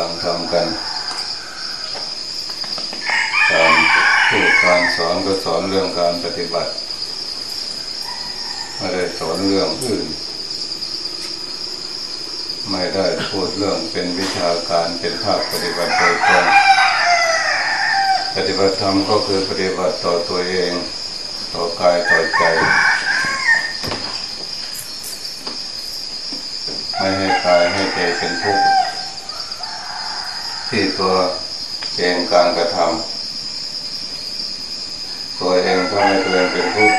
ฟังทำกันการพูดการสอนก็สอนเรื่องการปฏิบัติไม่ได้สอนเรื่องอื่น ไม่ได้พูดเรื่องเป็นวิชาการเป็นภาคปฏิบัติโดยตรงปฏิบัติธรรมก็คือปฏิบัติต่อตัวเอง ต่อกายต่อใจ ไม่ให้กายให้ใจเป็นทุกข์ ที่ตัวเองการกระทำตัวเองทำให้ตัวเองเป็นทุกข์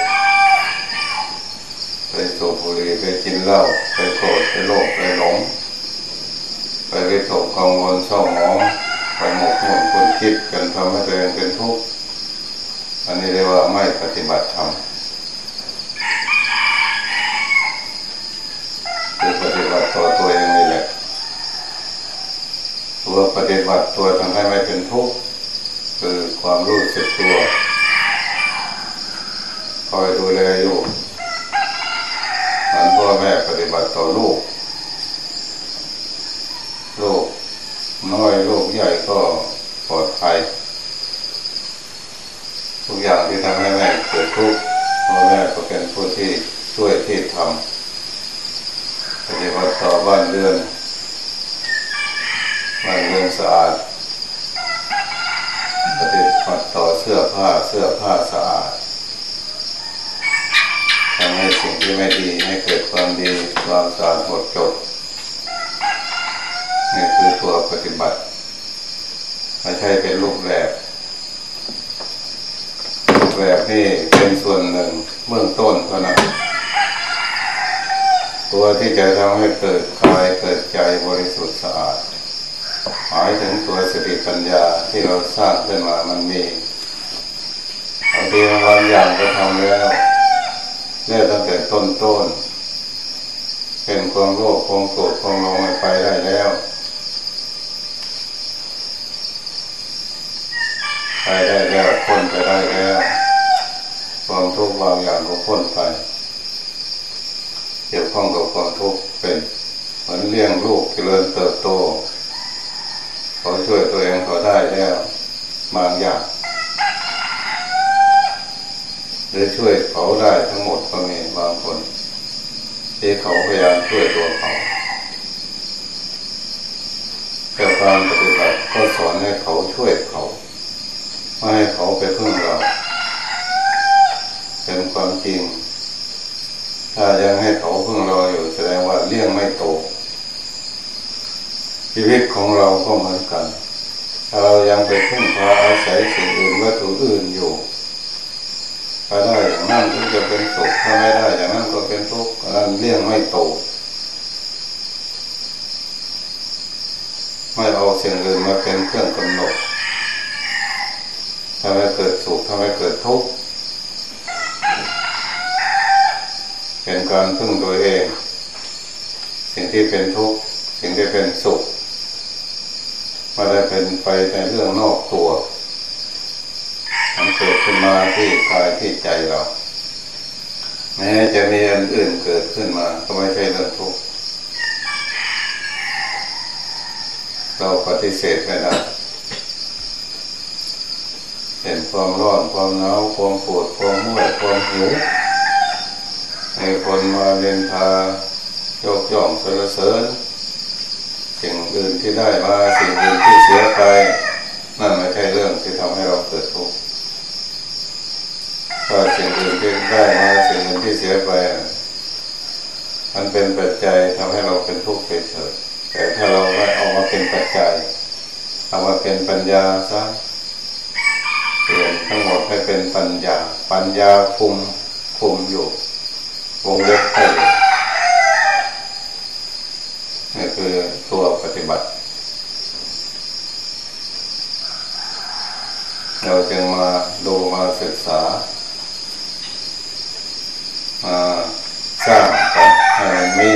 ไปสูบบุหรี่ไปกินเหล้าไปโกรธไปโลภไปหลง ไปวิตกกังวลเศร้าหมองไปหมกมุ่นคนคิดกันทำให้ตัวเองเป็นทุกข์อันนี้เรียกว่าไม่ปฏิบัติธรรมคือปฏิบัติต่อตัว ตัวปฏิบัติตัวทำให้ไม่เป็นทุกข์คือความรู้สึกตัวคอยดูแลอยู่มันพ่อแม่ปฏิบัติต่อลูกลูกน้อยลูกใหญ่ก็ปลอดภัยทุกอย่างที่ทำให้แม่เกิดทุกข์พ่อแม่ก็เป็นผู้ที่ช่วยที่ทำปฏิบัติต่อบ้านเรือน บ้านเรือนสะอาดปฏิบัติต่อเสื้อผ้าเสื้อผ้าสะอาดทำให้สิ่งที่ไม่ดีให้เกิดความดีความสะอาดหมดจดนี่คือตัวปฏิบัติไม่ใช่เป็นรูปแบบรูปแบบนี่เป็นส่วนหนึ่งเบื้องต้นเท่านั้นตัวที่จะทำให้เกิดกายเกิดใจบริสุทธิ์สะอาด หมายถึงตัวสติปัญญาที่เราสร้างขึ้นมามันมีบางทีบางอย่างก็ทำแล้วเนี่ยตั้งแต่ต้นต้นเป็นความโลภความโกรธความหลงไปได้แล้วไปได้แล้วพ้นไปได้แล้วความทุกข์บางอย่างก็พ้นไปเกี่ยวข้องกับความทุกข์เป็นเหมือนเลี้ยงลูกเจริญเติบโต เขาช่วยตัวเองเขาได้แล้วบางอย่างหรือช่วยเขาได้ทั้งหมดก็มีบางคนที่เขาพยายามช่วยตัวเขาแต่การปฏิบัติก็สอนให้เขาช่วยเขา ไม่ให้เขาไปพึ่งเราเป็นความจริง ถ้ายังให้เขาพึ่งเราอยู่แสดงว่าเลี้ยงไม่โต ชีวิตของเราก็เหมือนกัน เรายังไปพึ่งพาอาศัยสิ่งอื่นวัตถุอื่นอยู่ถ้าได้อย่างนั้นก็จะเป็นสุขถ้าไม่ได้อย่างนั้นก็เป็นทุกข์นั้นเลี้ยงไม่โตไม่เอาสิ่งอื่นมาเป็นเครื่องกำหนดทำให้เกิดสุขทำให้เกิดทุกข์เป็นการพึ่งตัวเอง สิ่งที่เป็นทุกข์สิ่งที่เป็นสุข ไม่ได้เป็นไปในเรื่องนอกตัวมันเกิดขึ้นมาที่กายที่ใจเรา แม้จะมีอันอื่นเกิดขึ้นมา ก็ไม่ใช่เรื่องทุกข์เราปฏิเสธไม่ได้เห็นความร้อนความหนาวความปวดความเมื่อยความหิวให้คนมาเรียนพายกย่องสรรเสริญ สิ่งอื่นที่ได้มาสิ่งอื่นที่เสียไปนั่นไม่ใช่เรื่องที่ทำให้เราเกิดทุกข์ถ้าสิ่งอื่นที่ได้มาสิ่งอื่นที่เสียไป มันเป็นปัจจัยทำให้เราเป็นทุกข์เฉยๆแต่ถ้าเราไม่เอามาเป็นปัจจัยเอามาเป็นปัญญาซะเปลี่ยนทั้งหมดให้เป็นปัญญา ปัญญาคุมคุมอยู่วงเล็บให้ นี่คือตัวปฏิบัติ เราจึงมาดูมาศึกษา มาสร้างกันให้มันมี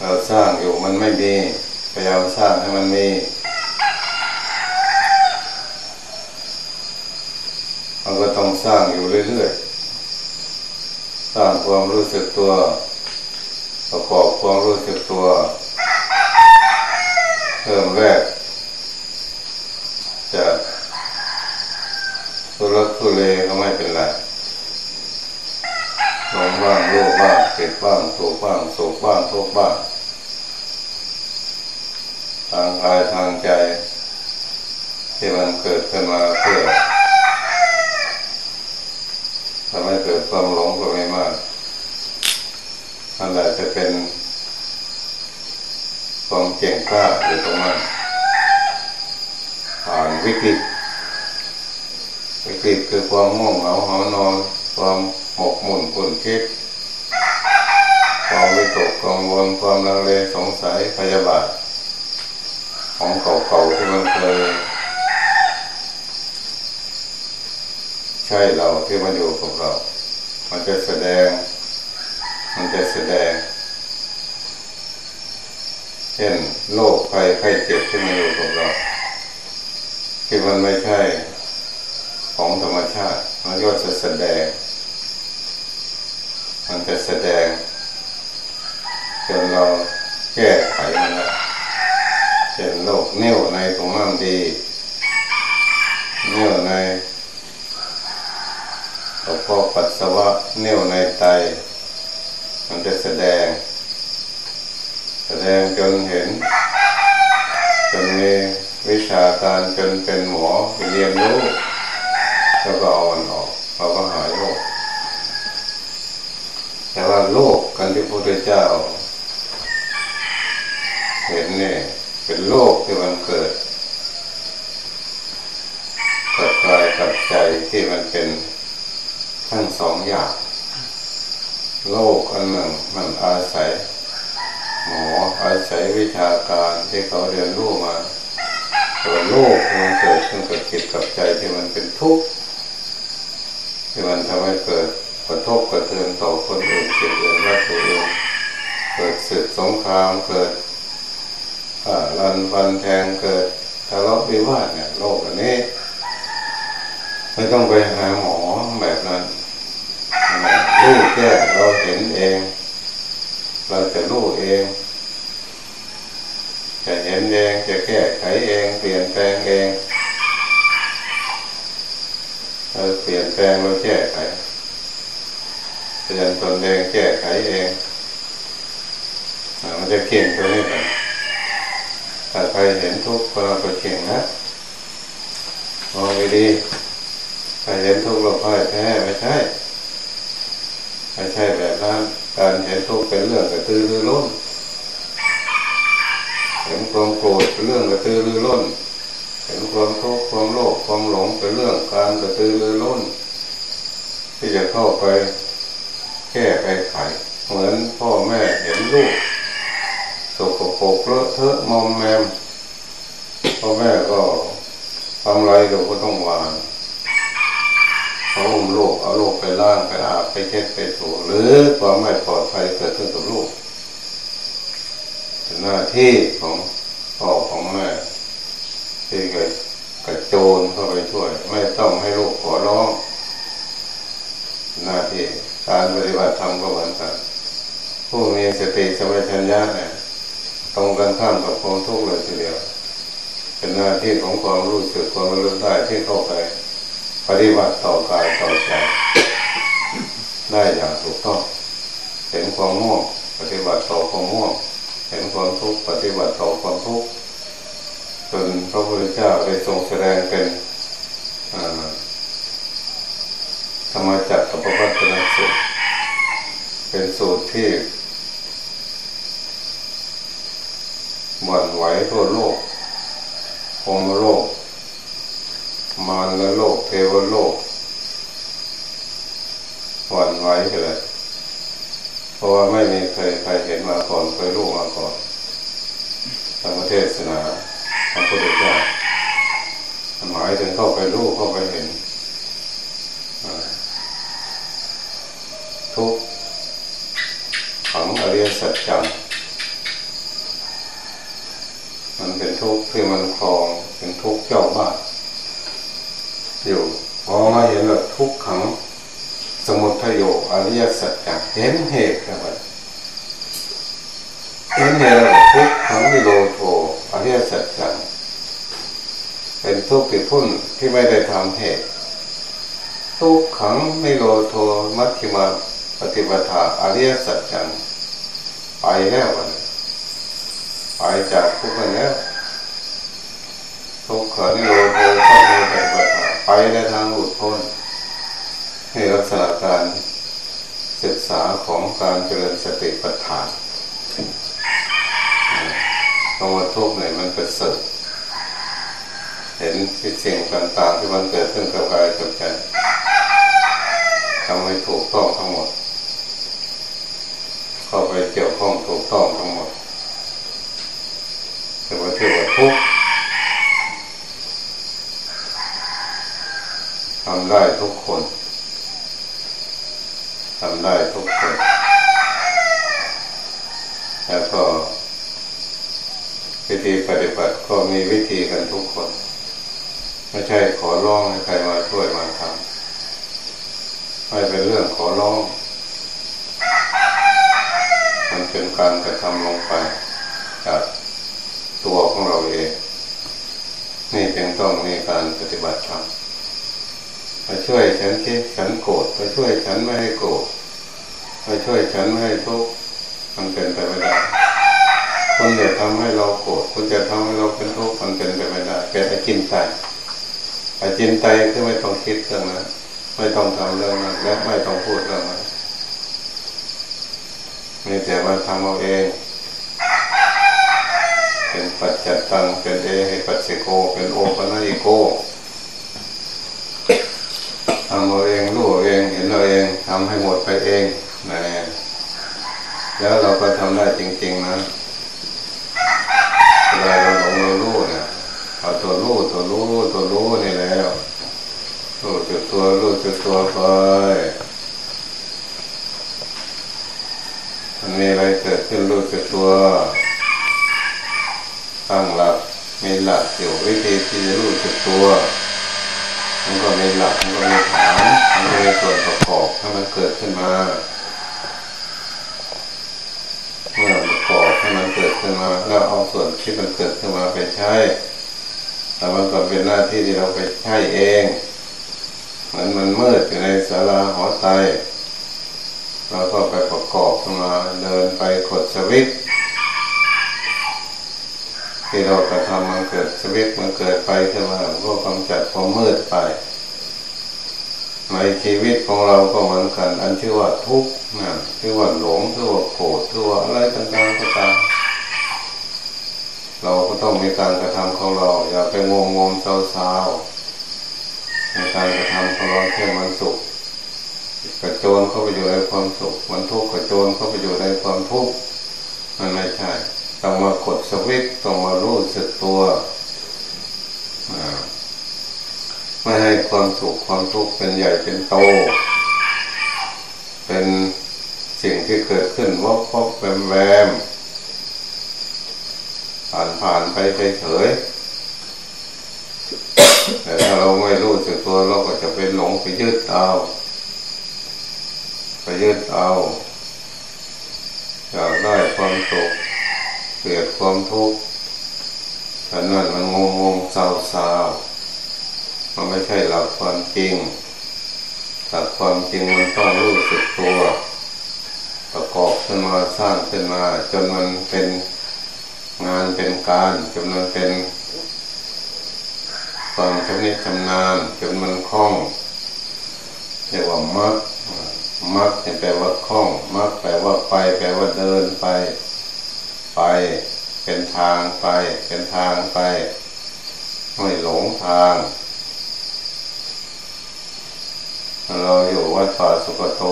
เราสร้างอยู่มันไม่มีพยายามสร้างให้มันมีมันก็ต้องสร้างอยู่เรื่อยๆ สร้างความรู้สึกตัว ประกอบความรู้สึกตัวเริ่มแรกจะทุรทุเลก็ไม่เป็นไรลงบ้างโลภบ้างเก็บบ้างถูกบ้างโศกบ้างทุกบ้างทางกายทางใจ ที่มันเกิดขึ้นมาเพื่อทำให้เกิดความหลงก็ไม่มั่นแหละจะเป็นความเก่งกล้าอยู่ตรงนั้นผ่านวิกฤตวิกฤตคือความง่วงเหงาหอนอน ความหมกมุ่นปุ่นคิด ความวิตกกังวลความลังเลสงสัยพยาบาท ของเก่าๆที่มันเคยใช่เราที่มาอยู่กับเรา มันจะแสดง มันจะแสดง เช่นโรคภัยไข้เจ็บที่มาอยู่กับเราที่มันไม่ใช่ของธรรมชาติ มันก็จะแสดง มันจะแสดงจนเราแก้ไขมันแล้วเช่นโรคเนิ้วในถุงน้ำดีเนิ้วในกระเพาะปัสสาวะเนิ้วในไต มันจะแสดง แสดงจนเห็น จนมีวิชาการจนเป็นหมอเรียนรู้แล้วก็เอามันออกเราก็หายโรคแต่ว่าโรคกันที่พระพุทธเจ้า เห็นเนี่ยเป็นโรคที่มันเกิดกับกายกับใจที่มันเป็นทั้งสองอย่าง โรคอันหนึ่งมันอาศัย หมออาศัยวิชาการที่เขาเรียนรู้มาตัวโลกมันเกิดขึ้นกับจิตกับใจที่มันเป็นทุกข์ที่มันทำให้เกิดกระทบกระเทือนต่อคนอื่นสิ่งอื่นวัตถุอื่นเกิดสึกสงครามเกิดรันฟันแทงเกิดทะเลาะวิวาทเนี่ยโลกอันนี้ ไม่ต้องไปหาหมอแบบนั้น แก้เราเห็นเอง เราจะรู้เอง จะเห็นเองจะแก้ไขเองเปลี่ยนแปลงเองเราเปลี่ยนแปลงเราแก้ไขเปลี่ยนตนเองแก้ไขเองมันจะเก่งตัวนี้ไปถ้าใครเห็นทุกข์ก็เราก็เก่งนะมองดีๆถ้าเห็นทุกข์เราพ่ายแพ้ไม่ใช่ ไม่ใช่แบบนั้นการเห็นทุกข์เป็นเรื่องกระตือรือร้นเห็นความโกรธเป็นเรื่องกระตือรือร้นเห็นความทุกข์ความโลภความหลงเป็นเรื่องการกระตือรือร้นที่จะเข้าไปแก้ไปไขเหมือนพ่อแม่เห็นลูกสกปรกเลอะเทอะมอมแมมพ่อแม่ก็ทำไรเราก็ต้องวาง เขาอุ้มลูกเอาลูกไปล้างไปอาบไปเช็ดไปถูหรือความไม่ปลอดภัยเกิดขึ้นกับลูกเป็นหน้าที่ของพ่อของแม่ที่เกิดกระโจนเข้าไปช่วย ไม่ต้องให้ลูกขอร้องหน้าที่การปฏิบัติธรรมก็เหมือนกันผู้มีสติสมัชัญญาเนี่ยตรงกันข้ามกับความทุกข์เลยทีเดียว เป็นหน้าที่ของความรู้สึกความรู้ได้ที่เข้าไป ปฏิบัติต่อกายต่อใจได้อย่างถูกต้อง เห็นความง่วงปฏิบัติต่อความง่วงเห็นความทุกข์ปฏิบัติต่อความทุกข์จนพระพุทธเจ้าได้ทรงแสดงเป็นธรรมจักรกับพระพุทธสูตรเป็นสูตรที่หวั่นไหวทั่วโลกพมโลก มารและโลกเทวโลกหวั่นไหวเลยเพราะว่าไม่มีใครใครเห็นมาก่อนเคยรู้มาก่อนธรรมเทศนาพระพุทธเจ้าหมายถึงเข้าไปรู้เข้าไปเห็นทุกขังอริยสัจจังมันเป็นทุกข์ที่มันคลองเป็นทุกข์เจ้าบ้าน ออมาเห็นแบบทุกขังสมุทัยโยอริยสัจจังเห็นเหตุครับเห็นเหตุทุกขังวิโรโทอริยสัจจังเป็นทุกข์ที่พุ่นที่ไม่ได้ทำเหตุ ทุกขังไม่โลโทมัชฌิมาปฏิปทาอริยสัจจังไปแล้ววันไปจากทุกข์แล้วทุกขังนิโรโทก็มีปฏิปทา ไปในทางหลุดพ้นในลักษณะการศึกษาของการเจริญสติปัฏฐานคำว่าทุกข์เนี่ยมันเป็นสุดเห็นสิ่งต่างๆที่มันเกิดขึ้นกับกายกับใจทำให้ถูกต้องทั้งหมด เข้าไปเกี่ยวข้องถูกต้องทั้งหมดแต่ว่าที่ว่าทุกข์ ทำได้ทุกคนทำได้ทุกคน แล้วก็วิธีปฏิบัติก็มีวิธีกันทุกคน ไม่ใช่ขอร้องให้ใครมาช่วยมาทำไม่เป็นเรื่องขอร้อง มันเป็นการกระทำลงไปจากตัวของเราเอง นี่จึงต้องมีการปฏิบัติธรรม มาช่วยฉันที่ฉันโกรธมาช่วยฉันไม่ให้โกรธมาช่วยฉันไม่ให้ทุกข์มันเป็นไปไม่ได้คุณจะทำให้เราโกรธคุณจะทำให้เราเป็นทุกข์มันเป็นไปไม่ได้เป็นอจินไตอจินไตคือไม่ต้องคิดเรื่องนั้นไม่ต้องทำเรื่องนั้นและไม่ต้องพูดเรื่องนั้นมีแต่มาทำเอาเองเป็นปัจจัตตังเป็นเอให้ปัจเจโก เป็นโอปัญญิโก ทำเอาเองรู้เองเห็นเราเองทำให้หมดไปเองนะแล้วเราก็ทำได้จริง ๆ นะเวลาเราหลงเรารู้เนี่ยเอาตัวรู้ตัวรู้ตัวรู้นี่แล้วรู้จุดตัวรู้จุดตัวไปมันมีอะไรเกิดขึ้นรู้จุดตัวตั้งหลักมีหลักอยู่วิธีที่จะรู้จุดตัว มันก็มีหลักมันก็มีฐานมันก็มีส่วนประกอบให้มันเกิดขึ้นมา เมื่อประกอบให้มันเกิดขึ้นมาแล้วเอาส่วนที่มันเกิดขึ้นมาไปใช้แต่มันก็เป็นหน้าที่ที่เราไปใช้เองเหมือนมันมืดอยู่ในศาลาหอไตเราก็ไปประกอบขึ้นมาเดินไปกดสวิต ที่เรากระทำมันเกิดสวิตมันเกิดไปขึ้นมาก็กำจัดความมืดไปในชีวิตของเราก็เหมือนกัน อันชื่อว่าทุกข์นะชื่อว่าหลงชื่อว่าโกรธชื่อว่าอะไรต่างๆก็ตามเราก็ต้องมีการกระทำของเรา อย่าไปงงงงเศร้าๆในการกระทำของเราเช่มันสุขกระโจนเข้าไปอยู่ในความสุข มันทุกข์กระโจนเข้าไปอยู่ในความทุกข์มันไม่ใช่ ต้องมากดสวิตต้องมารู้สึกตัวไม่ให้ความสุขความทุกข์เป็นใหญ่เป็นโต เป็นสิ่งที่เกิดขึ้นวบวบแวมแวมผ่านผ่านไปเฉยแต่ถ้าเราไม่รู้สึกตัวเราก็จะเป็นหลงไปยึดเอาไปยึดเอาอยากได้ความสุข เกลียดความทุกข์ฉะนั้นมันงงงเศร้าเศร้ามันไม่ใช่หลักความจริงหลักความจริงมันต้องรู้สึกตัว ประกอบขึ้นมาสร้างขึ้นมา จนมันเป็นงานเป็นการจนมันเป็นความชำนิชำนาญจนมันคล่องเรียกว่ามักมักแปลว่าคล่อง มักแปลว่าไป แปลว่าเดินไป ไป เป็นทางไป เป็นทางไป ไม่หลงทาง เราอยู่วัดป่าสุกโต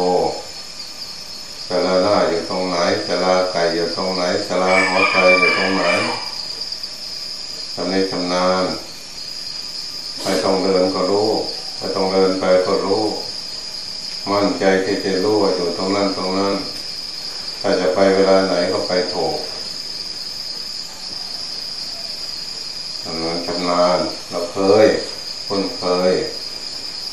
สาราหน้าอยู่ตรงไหนสาราไก่อยู่ตรงไหนสาราหัวใจอยู่ตรงไหนทำนี้ชำนาญไม่ต้องเดินก็รู้ไม่ต้องเดินไปก็รู้มั่นใจที่จะรู้ว่าอยู่ตรงนั้นตรงนั้นถ้าจะไปเวลาไหนก็ไปถูก ทำนั้นชำนาญเราเคยคุ้นเคย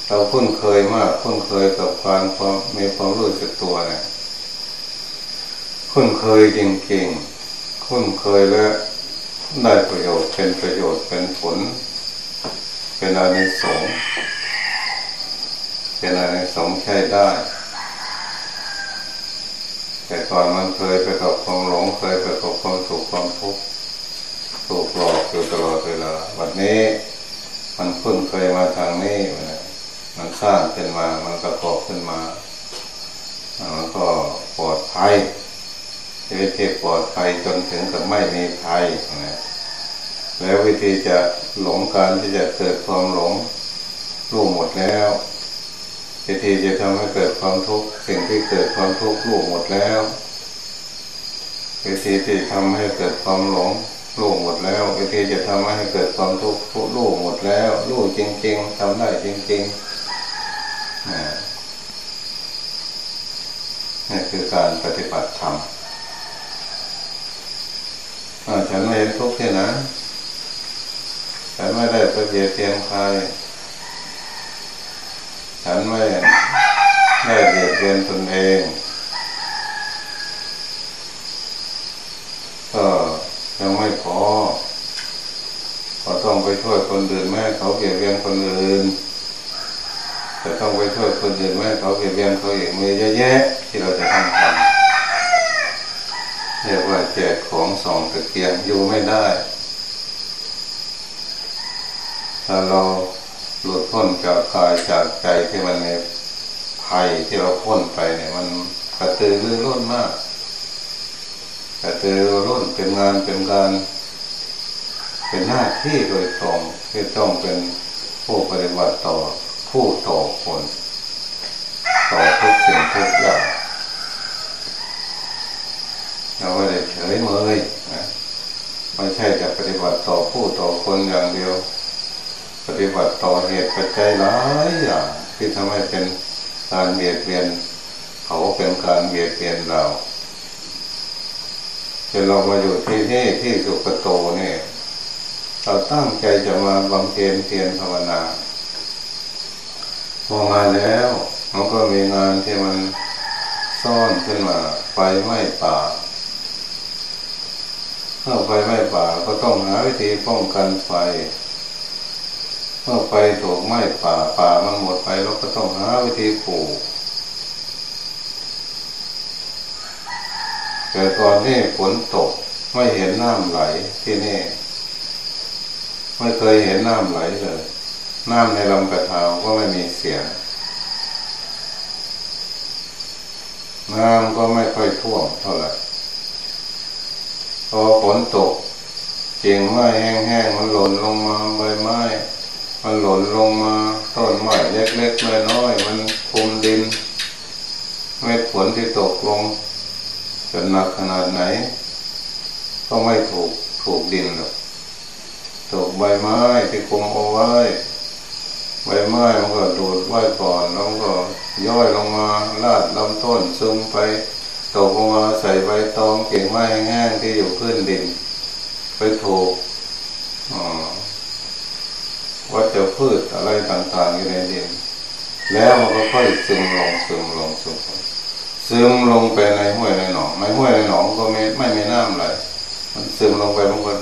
เราคุ้นเคยมากคุ้นเคยกับการความมีความรู้สึกตัวเนี่ยคุ้นเคยจริงๆคุ้นเคยและได้ประโยชน์เป็นประโยชน์เป็นผล เป็นอานิสงส์เป็นอานิสงส์ใช้ได้ แต่ก่อนมันเคยไปกับความหลงเคยไปกับความสุขความทุกข์ ถูกหลอกอยู่ตลอดเวลาวันนี้ มันพึ่งเคยมาทางนี้นมันสร้างขึ้นมา มันประกอบขึ้นมามันก็ปลอดภัยชีวิตที่ปลอดภัยจนถึงกับไม่มีภัยนะแล้ววิธีจะหลงการที่จะเกิดความหลงรู้หมดแล้ววิธีจะทำให้เกิดความทุกข์สิ่งที่เกิดความทุกข์รู้หมดแล้ววิธีที่ทำให้เกิดความหลง รู้หมดแล้ววิธีจะทำให้เกิดความทุกข์รู้หมดแล้ว รู้จริง ๆทำได้จริงๆนี่คือการปฏิบัติธรรมฉันไม่เห็นทุกข์ที่นะฉันไม่ได้ปเบียดเบียนใครฉันไม่ได้เบียดเบียนตนเอง ก็ยังไม่พอก็ต้อง ไปช่วยคนอื่นแม่เขาเบียดเบียนคนอื่นจะต้องไปช่วยคนอื่นแม่เขาเบียดเบียนเขาเอีกมีเยอะแยะที่เราจะทำทำเรียกว่าแจกของสองตะเกียงอยู่ไม่ได้ถ้าเราหลุดพ้นจากกายจากใจที่มันในภัยที่เราพ้นไปเนี่ยมันกระตือรือร้นมากกระตือรือร้นเป็นงานเป็นการ เป็นหน้าที่โดยตรงที่ต้องเป็นผู้ปฏิบัติต่อผู้ต่อคน ต่อทุกสิ่งทุกอย่างเราไม่ได้เฉยเมยนะไม่ใช่จะปฏิบัติต่อผู้ต่อคนอย่างเดียว ปฏิบัติต่อเหตุปัจจัยหลายอย่างที่ทำให้เป็นการเบียดเบียน เขาเป็นการเบียดเบียนเราจะเรามาอยู่ที่นี่ที่สุกโตนี่ เราตั้งใจจะมาบำเพ็ญเพียรภาวนาพอมาแล้วมันก็มีงานที่มันซ่อนขึ้นมาไฟไหม้ป่าเมื่อไฟไหม้ป่าก็ต้องหาวิธีป้องกันไฟเมื่อไฟถูกไหม้ป่าป่ามันหมดไปเราก็ต้องหาวิธีปลูกแต่ตอนนี้ฝนตกไม่เห็นน้ำไหลที่นี่ ไม่เคยเห็นน้ำไหลเลย น้ำในลำกระทาก็ไม่มีเสียง น้ำก็ไม่ค่อยท่วมเท่าไหร่พอฝนตกเจียงไม้แห้งๆมันหล่นลงมาใบไม้ มันหล่นลงมาต้นไม้เล็กๆน้อยๆมันคุมดินเม็ดฝนที่ตกลงจะหนักขนาดไหน ก็ไม่ถูกถูกดินหรอก ตกใบไม้ที่คุมเอาไว้ ใบไม้มันก็โดดไว้ก่อนแล้วก็ย่อยลงมาลาดลำต้นซึมไปตกลงมาใส่ใบตองเก่งไม้แห้งๆที่อยู่พื้นดิน ไปถูกอ๋อวัชพืชอะไรต่างๆอยู่ในดิน แล้วมันก็ค่อยซึมลงซึมลงซึมซึมลงไปในห้วยในหนองในห้วยในหนองก็ไม่ไม่มีน้ำไหลมันซึมลงไปมันก็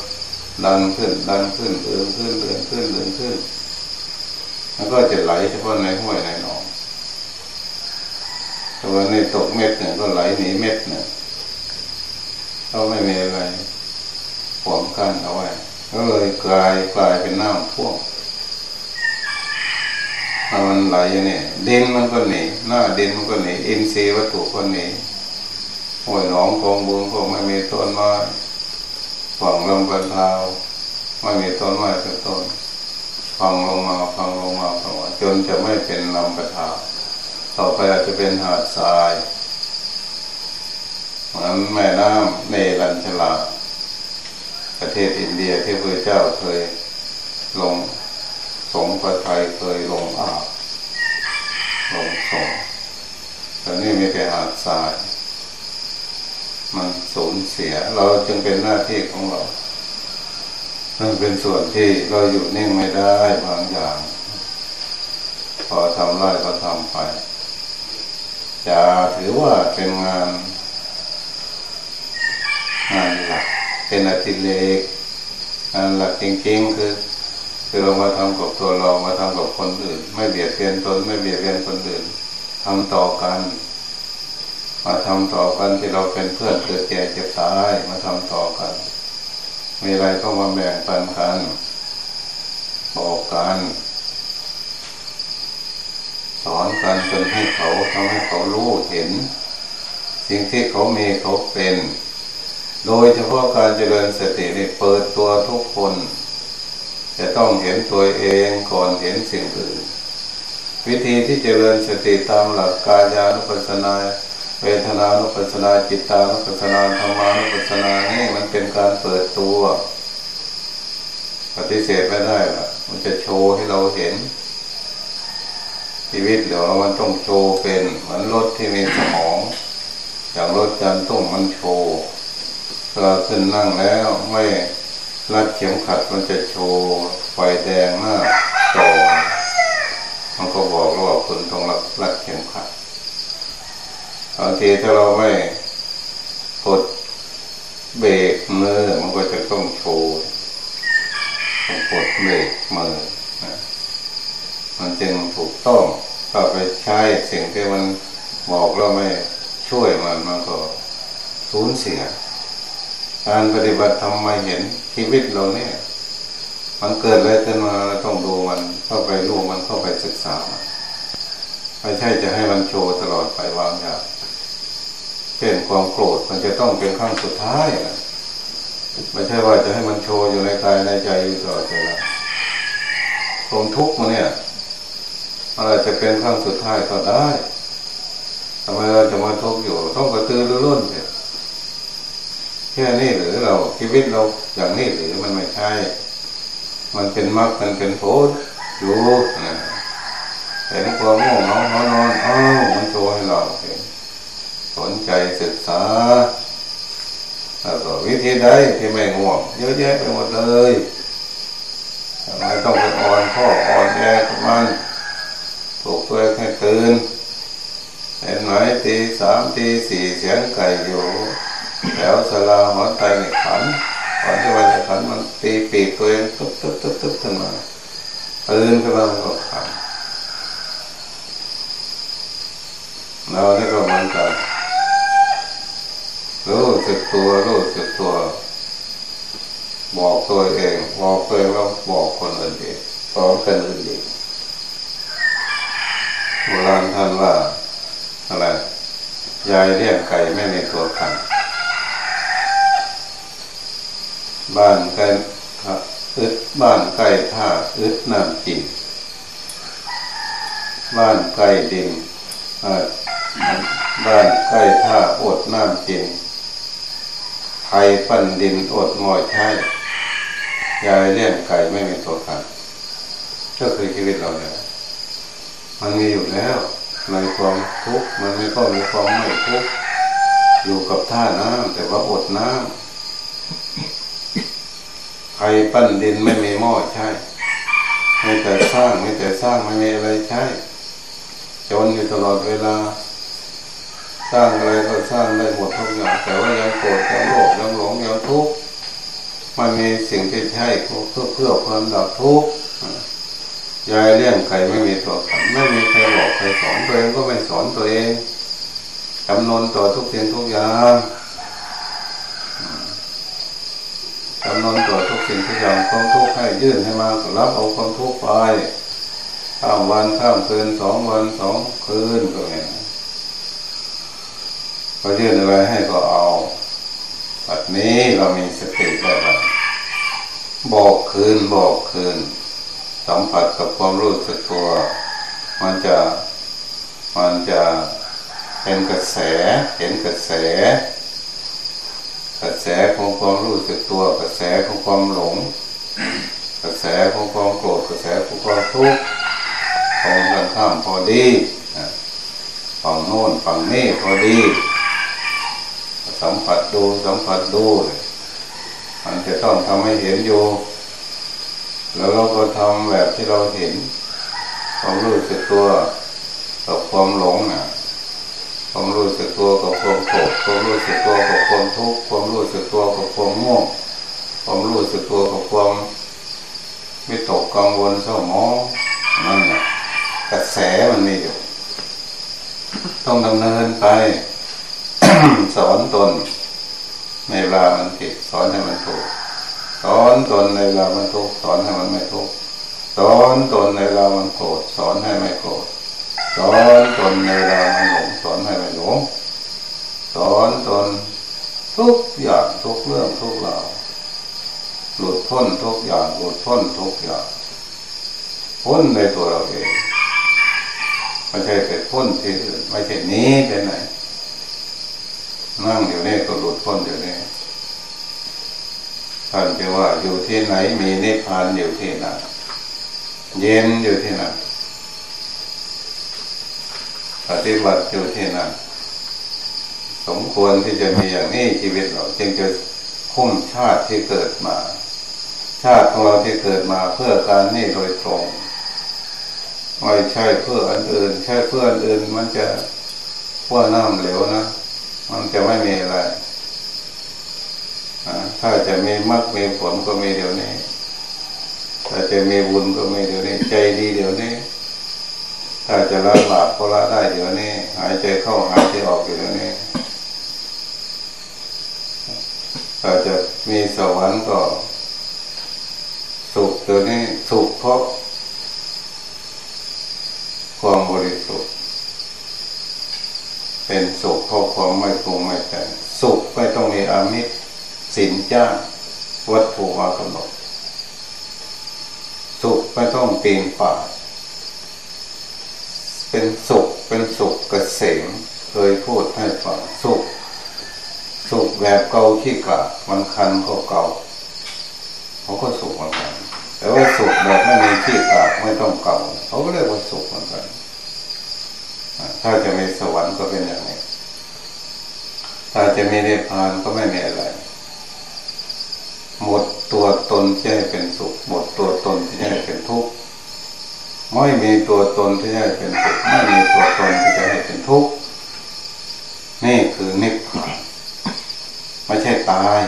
ดันขึ้น ดันขึ้นเดินขึ้นเดินขึ้นเดินขึ้นมันก็จะไหลเฉพาะในห้วยในหนองแต่ว่าในตกเม็ดเนี่ยก็ไหลหนีเม็ดเนี่ยก็ไม่มีอะไรขวางกั้นเอาไว้ก็เลยกลายกลายเป็นน้ำท่วมถ้ามันไหลเนี่ยดินมันก็หนีหน้าดินมันก็หนีอินทรีย์วัตถุก็หนีห้วยหนองคงบุญคงไม่มีต้นไม้ ฝั่งลำกันทาวไม่มีต้นไม้สักต้นฟังลงมาฟังลงมาฟังมาจนจะไม่เป็นลำกระทาต่อไปอาจจะเป็นหาดทรายเหมือนแม่น้ำในลันชลาประเทศอินเดียที่พระเจ้าเคยลงสงประไทยเคยลงอาบลงสงแต่นี่มีแต่หาดทราย มันสูญเสีย เราจึงเป็นหน้าที่ของเรานั่นเป็นส่วนที่เราอยู่นิ่งไม่ได้บางอย่าง พอทำได้ก็ทำไปจะถือว่าเป็นงานงานหลักเป็นอติเลกงานหลักจริงๆคือคือเรามาทำกับตัวเรามาทำกับคนอื่น ไม่เบียดเบียนตนไม่เบียดเบียนคนอื่นทำต่อกัน มาทำต่อกันที่เราเป็นเพื่อนเกิดแก่เจ็บตายมาทำต่อกัน มีอะไรก็มาแบ่งปันกันบอกกันสอนกันจนให้เขาทำให้เขารู้เห็น สิ่งที่เขามีเขาเป็น โดยเฉพาะการเจริญสตินี่เปิดตัวทุกคน จะต้องเห็นตัวเองก่อนเห็นสิ่งอื่น วิธีที่เจริญสติตามหลักกายานุปัสสนา เวทนานุปัสสนาจิตตานุปัสสนาธรรมานุปัสสนานี่มันเป็นการเปิดตัว ปฏิเสธไม่ได้ละมันจะโชว์ให้เราเห็น ชีวิตเดี๋ยวมันต้องโชว์เป็นเหมือนรถที่มีสมองอย่างรถจันต้องมันโชว์เราขึ้นนั่งแล้วไม่รัดเข็มขัดมันจะโชว์ไฟแดงหน้าจอมันก็บอกว่าคุณต้องรัดรัดเข็มขัด บางทีถ้าเราไม่กดเบรกมือมันก็จะต้องโชว์ต้องกดเบรกมือมันจึงถูกต้องถ้าไปใช้สิ่งที่มันบอกเราไม่ช่วยมันมันก็สูญเสีย การปฏิบัติทำไมเห็นชีวิตเราเนี่ย มันเกิดอะไรขึ้นมาเราต้องดูมันเข้าไปรู้มันเข้าไปศึกษาไม่ใช่จะให้มันโชว์ตลอดไปวางอย่าง เช่นความโกรธมันจะต้องเป็นขั้งสุดท้ายนะไม่ใช่ว่าจะให้มันโชว์อยู่ในกายในใจอยู่ตลอดเวลาความทุกข์มันเนี่ยอะไรจะเป็นครั้งสุดท้ายก็ได้ทำไมเราจะมาทุกข์อยู่ต้องกระตือรือร้นเนี่ยแค่นี้หรือเราชีวิตเราอย่างนี้หรือมันไม่ใช่ มันเป็นมรรคมันเป็นโพธอยู่เห็นความง่วงนอนนอนอ้าวมันโชว์ให้เราเสนใจศึกษาแล้วก็วิธีใดที่ไม่ง่วงเยอะแยะไปหมดเลยทำไมต้องไปอ่อนข้ออ่อนแอกับมันปลุกตัวให้ตื่นเห็นไหมตีสามตีสี่เสียงไก่อยู่แถวสลาหัวใจในขันก่อนที่วันจะขันมันตีปีกตัวเองตุ๊บตุ๊บตุ๊บตุ๊บขึ้นมาตื่นขึ้นมาก็ขันเรานี่ก็มือนกัน รู้สึกตัวรู้สึกตัว บอกตัวเองบอกตัวเองแล้วบอกคนอื่นเองสอนคนอื่นเองโบราณท่านว่าอะไรยายเลี้ยงไก่ไม่มีตัวขัน บ้านใกล้อึดบ้านใกล้ท่าอึดน้ำกินบ้านใกล้ดินบ้านใกล้ท่าอดน้ำกิน ไทยปั้นดินอดมอยใช้ยายเลี้ยงไก่ไม่มีตัวขันก็คือชีวิตเราเนี่ยมันมีอยู่แล้วในความทุกข์มันไม่ก็มีความไม่ทุกข์อยู่กับท่าน้ำแต่ว่าอดน้ำใครปั้นดินไม่มีหม้อใช่ไม่แต่สร้างไม่แต่สร้างไม่มีอะไรใช่จนอยู่ตลอดเวลา สร้างอะไรก็สร้างได้หมดทุกอย่างแต่ว่ายังโกรธยังโลภยังหลงยังทุกข์มันมีสิ่งที่ใช่เพื่อเพื่อความดับทุกข์ยายเลี้ยงไก่ไม่มีตัวขันไม่มีใครบอกใครสอนตัวเองก็ไม่สอนตัวเองจำนนต่อทุกสิ่งทุกอย่างจำนนต่อทุกสิ่งทุกอย่างความทุกข์ให้ยื่นให้มากรับเอาความทุกข์ไปข้ามวันข้ามคืนสองวันสองคืนก็ไง ก็ยื่นอะไรให้ก็เอาแบบนี้เรามีสติแล้วบอกคืนบอกคืน สัมผัสกับความรู้สึกตัว มันจะมันจะเป็นกระแสเห็นกระแส กระแสของความรู้สึกตัว กระแสของความหลง กระแสของความโกรธกระแสของความทุกข์ของกันข้ามพอดีฝั่งโน้นฝั่งนี้พอดี สัมผัสดูสัมผัสดูมันจะต้องทำให้เห็นอยู่ แล้วเราก็ทำแบบที่เราเห็นความรู้สึกตัวกับความหลงนะความรู้สึกตัวกับความโกรธความรู้สึกตัวกับความทุกข์ความรู้สึกตัวกับความง่วงความรู้สึกตัวกับความไม่ตกังวลเศร้าหมองนั่นแหละกระแสมันมีอยู่ต้องดำเนินไป สอนตน ในเวลามันผิดสอนให้มันถูก สอนตนในเวลามันทุกสอนให้มันไม่ทุกสอนตนในเวลามันโกรธสอนให้ไม่โกรธสอนตนในเวลามันหลงสอนให้ไม่หลงสอนตนทุกอย่างทุกเรื่องทุกราวหลุดพ้นทุกอย่างหลุดพ้นทุกอย่างพ้นในตัวเราเองไม่ใช่ไปพ้นที่อื่นไม่ใช่นี้เป็นไหน นั่งอยู่นี่ก็หลุดพ้นอยู่นี่ท่านจะว่าอยู่ที่ไหนมีนิพพานอยู่ที่นั่นเย็นอยู่ที่นั่นปฏิบัติอยู่ที่นั่นสมควรที่จะมีอย่างนี้ชีวิตเราจึงจะคุ้มชาติที่เกิดมา ชาติของเราที่เกิดมาเพื่อการนี่โดยตรงไม่ใช่เพื่ออันอื่น ใช่เพื่ออันอื่นมันจะว่าน้ำเหลวนะ มันจะไม่มีอะไรถ้าจะมีมรรคมีผลก็มีเดี๋ยวนี้ ถ้าจะมีบุญก็มีเดี๋ยวนี้ ใจดีเดี๋ยวนี้ ถ้าจะละบาปก็ละได้เดี๋ยวนี้ หายใจเข้าหายใจออกอยู่เดี๋ยวนี้ ถ้าจะมีสวรรค์ก็สุขเดี๋ยวนี้สุขเพราะความบริสุทธิ์ เป็นสุขเพราะความไม่ปรุงไม่แต่งสุขไม่ต้องมีอามิตรสินจ้างวัตถุมากำหนดสุขไม่ต้องปีนป่า เป็นสุขเป็นสุขกเกษมเคยพูดให้ฟังสุข สุขแบบเกาที่กะมันคันก็เกาเขาก็สุขเหมือนกันแต่ว่าสุขแบบไม่มีที่กะไม่ต้องเกาเขาก็เรียกว่าสุขเหมือนกัน ถ้าจะมีสวรรค์ก็เป็นอย่างนี้ ถ้าจะมีนิพพานก็ไม่มีอะไร หมดตัวตนที่ให้เป็นสุข หมดตัวตนที่ให้เป็นทุกข์ ไม่มีตัวตนที่ให้เป็นสุข ไม่มีตัวตนที่จะให้เป็นทุกข์ นี่คือนิพพาน ไม่ใช่ตาย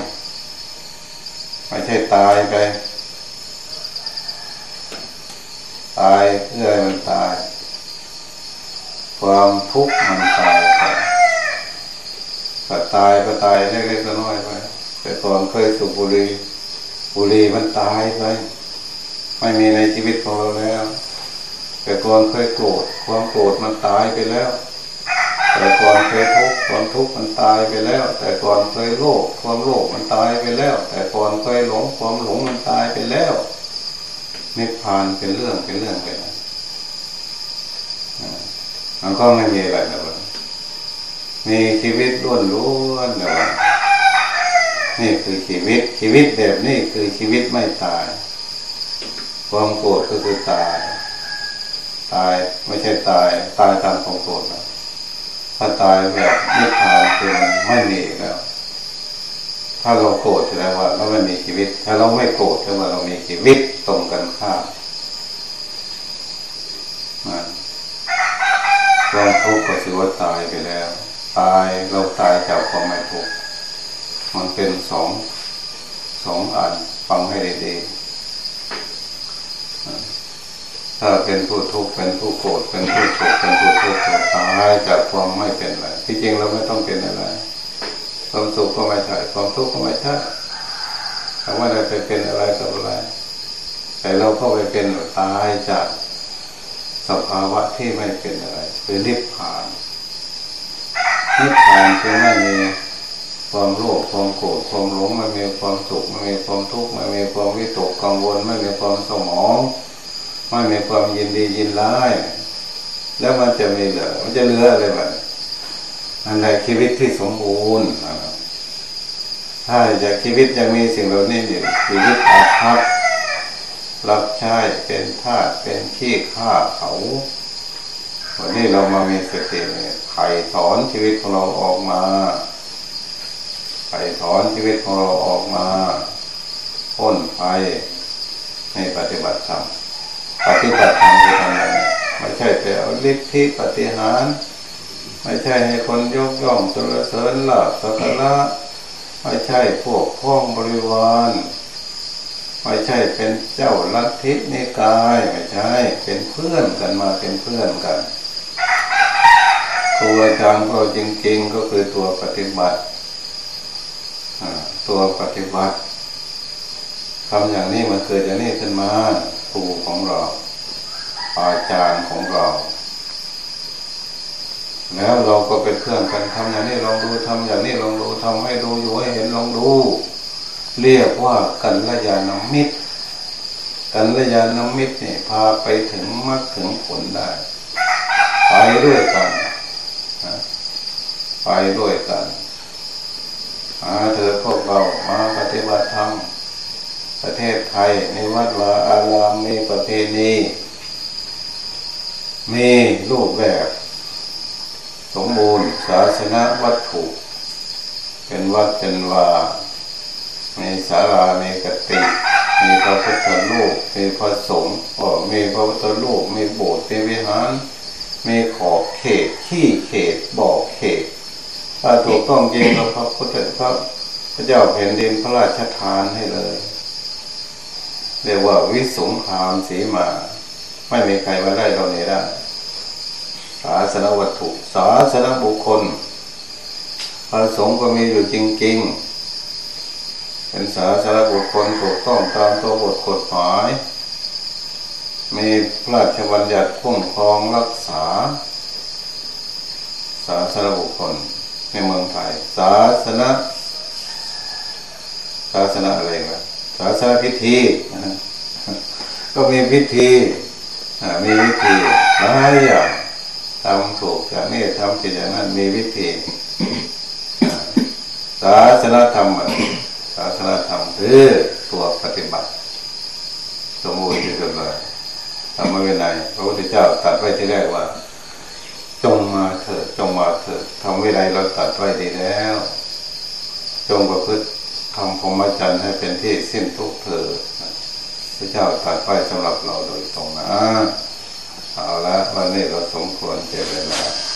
ไม่ใช่ตายไป ตายเพื่อมันตาย ความทุกข์มันตายไปก็ตายก็ตายเล็กๆน้อยๆไป แต่ก่อนเคยสูบบุหรี่บุหรี่มันตายไป ไม่มีในชีวิตของเราแล้ว แต่ก่อนเคยโกรธความโกรธมันตายไปแล้ว แต่ก่อนเคยทุกข์ความทุกข์มันตายไปแล้ว แต่ก่อนเคยโลภความโลภมันตายไปแล้ว แต่ก่อนเคยหลงความหลงมันตายไปแล้วนิพพานเป็นเรื่องเป็นเรื่องไปนะ มันก็ไม่มีอะไรนะมีชีวิตล้วนล้วนนะนี่คือชีวิต ชีวิตแบบนี้คือชีวิตไม่ตาย ความโกรธก็คือตาย ตายไม่ใช่ตาย ตายตามความโกรธนะถ้าตายแบบไม่ตายคือไม่มีแล้ว ถ้าเราโกรธแสดงว่าเราไม่มีชีวิต ถ้าเราไม่โกรธแสดงว่าเรามีชีวิตตรงกันข้ามความทุกข์ก็ถือว่าตายไปแล้ว ตายเราตายจากความไม่ทุกข์มันเป็นสองสองอันฟังให้ดีๆถ้าเป็นผู้ทุกข์เป็นผู้โกรธเป็นผู้โกรธเป็นผู้ทุกข์ตายจากความไม่เป็นอะไรที่จริงเราไม่ต้องเป็นอะไรความสุขก็ไม่ใช่ความทุกข์ก็ไม่ใช่คำว่าอะไรไปเป็นอะไรกับอะไรแต่เราก็ไปเป็นตายจาก สภาวะที่ไม่เป็นอะไร คือนิพพานนิพพานคือไม่มีความโลภความโกรธความหลงไม่มีความสุขไม่มีความทุกข์ไม่มีความวิตกกังวลไม่มีความสมองไม่มีความยินดียินร้ายแล้วมันจะมีเหลือมันจะเหลืออะไรบ้างอันใดชีวิตที่สมบูรณ์ถ้าอยากชีวิตยังมีสิ่งเหล่านี้อยู่ชีวิตอาภัพ รับใช้เป็นทาสเป็นขี้ข้าเขา วันนี้เรามามีสติเนี่ยไถ่ถอนชีวิตของเราออกมาไปถอนชีวิตของเราออกมาพ้นไปในปฏิบัติธรรมปฏิบัติธรรมคือทำอะไรไม่ใช่แต่เอาฤทธิปฏิหารไม่ใช่ให้คนยกย่องสรรเสริญลาบสักการะไม่ใช่พวกพ้องบริวาร ไม่ใช่เป็นเจ้าลัทธิในกายไม่ใช่เป็นเพื่อนกันมาเป็นเพื่อนกันตัวจางเราจริง ๆ ก็คือตัวปฏิบัติตัวปฏิบัติทำอย่างนี้มันเกิดอย่างนี้ขึ้นมาครูของเรา อาจารย์ของเรา แล้วเราก็เป็นเพื่อนกันทำอย่างนี้ลองดูทำอย่างนี้ลองดูทำให้ดูอยู่ให้เห็นลองดู เรียกว่ากันระยาณมิตร กันระยาณมิตรเนี่ยพาไปถึงมรรคถึงผลได้ ไปด้วยกันไปด้วยกันมาเธอพวกเรามาปฏิบัติธรรมประเทศไทยในวัดวาอารามมีประเพณีมีรูปแบบสมบูรณ์ศาสนาวัตถุ เป็นวัดเป็นวา มีศาลามีกติ มีพระพุทธรูปมีพระสงฆ์มีพระพุทธรูปมีโบสถ์มีวิหาร มีขอบเขตขี้เขตบอกเขตถ้าถูกต้องจริงก็พระพุทธพระพระเจ้าแผ่นดินพระราชทานให้เลยเรียกว่าวิสุงคามสีมา ไม่มีใครมาได้เราเนี้ได้ศาสนวัตถุศาสนบุคคลพระสงฆ์ก็มีอยู่จริงๆ เป็นศาสนบุคคลถูกต้องตามตัวบทกฎหมาย มีพระราชบัญญัติคุ้มครองรักษาศาสนบุคคลในเมืองไทยศาสนาศาสนาอะไรวะศาสนาพิธีก็มีพิธีมีวิธีหลายอย่างทำถูกอย่างนี้ทำผิดอย่างนั้นมีวิธีศาสนาธรรม ศาสนาธรรมคือตัวปฏิบัติ สมบูรณ์ที่สุดเลยทำมาเป็นไงพระพุทธเจ้าตัดไว้ที่แรกว่า จงมาเถิดจงมาเถิดทำวิไลเราตัดไว้ดีแล้ว จงประพฤติทำพรหมจรรย์ให้เป็นที่สิ้นทุกข์เถิดพระเจ้าตัดไว้สำหรับเราโดยตรงนะเอาละวันนี้เราสมควรเจริญแล้ว